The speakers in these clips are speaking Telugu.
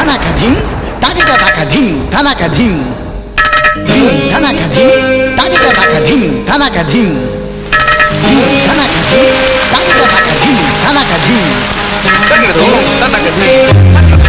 धनक धिं ताकि तो ताक धिं धनक धिं धिं धनक धिं ताकि तो ताक धिं धनक धिं धिं धनक धिं ताकि तो ताक धिं धनक धिं ताकि तो ताक धिं धनक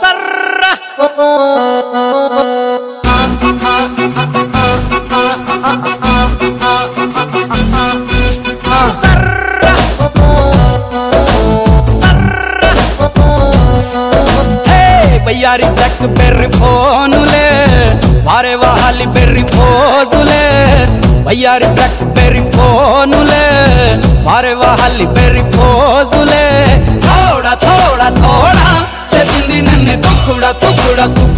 సర్ర. బయ్యారి బ్లాక్ బెర్రీ ఫోనులే వారే వాహాలి బెర్రీ ఫోజులే బయ్యారి బ్లాక్ బెర్రీ ఫోనులే వారే వాహాలి బెర్రీ ఫోజులే Aku